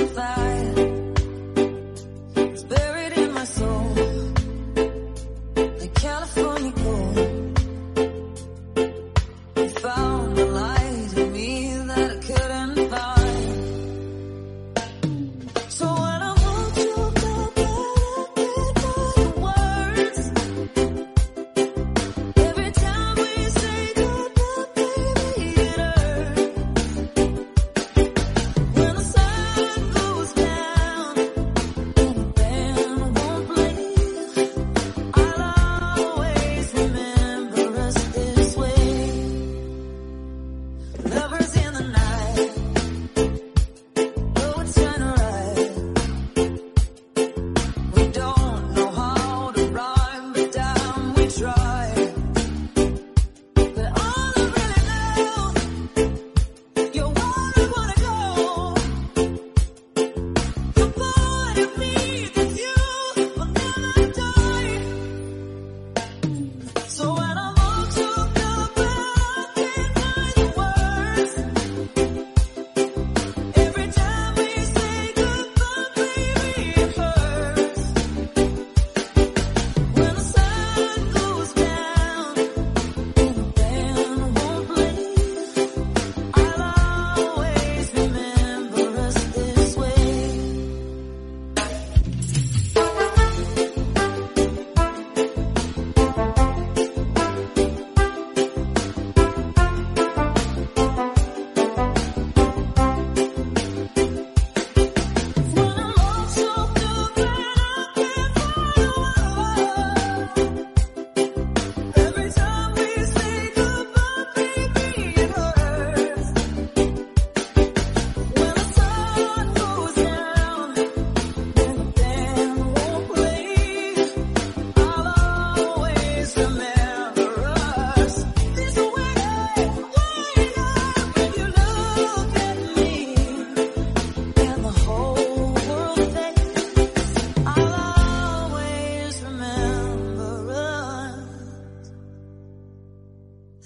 goodbye. It's buried in my soul, like California gold.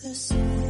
the same.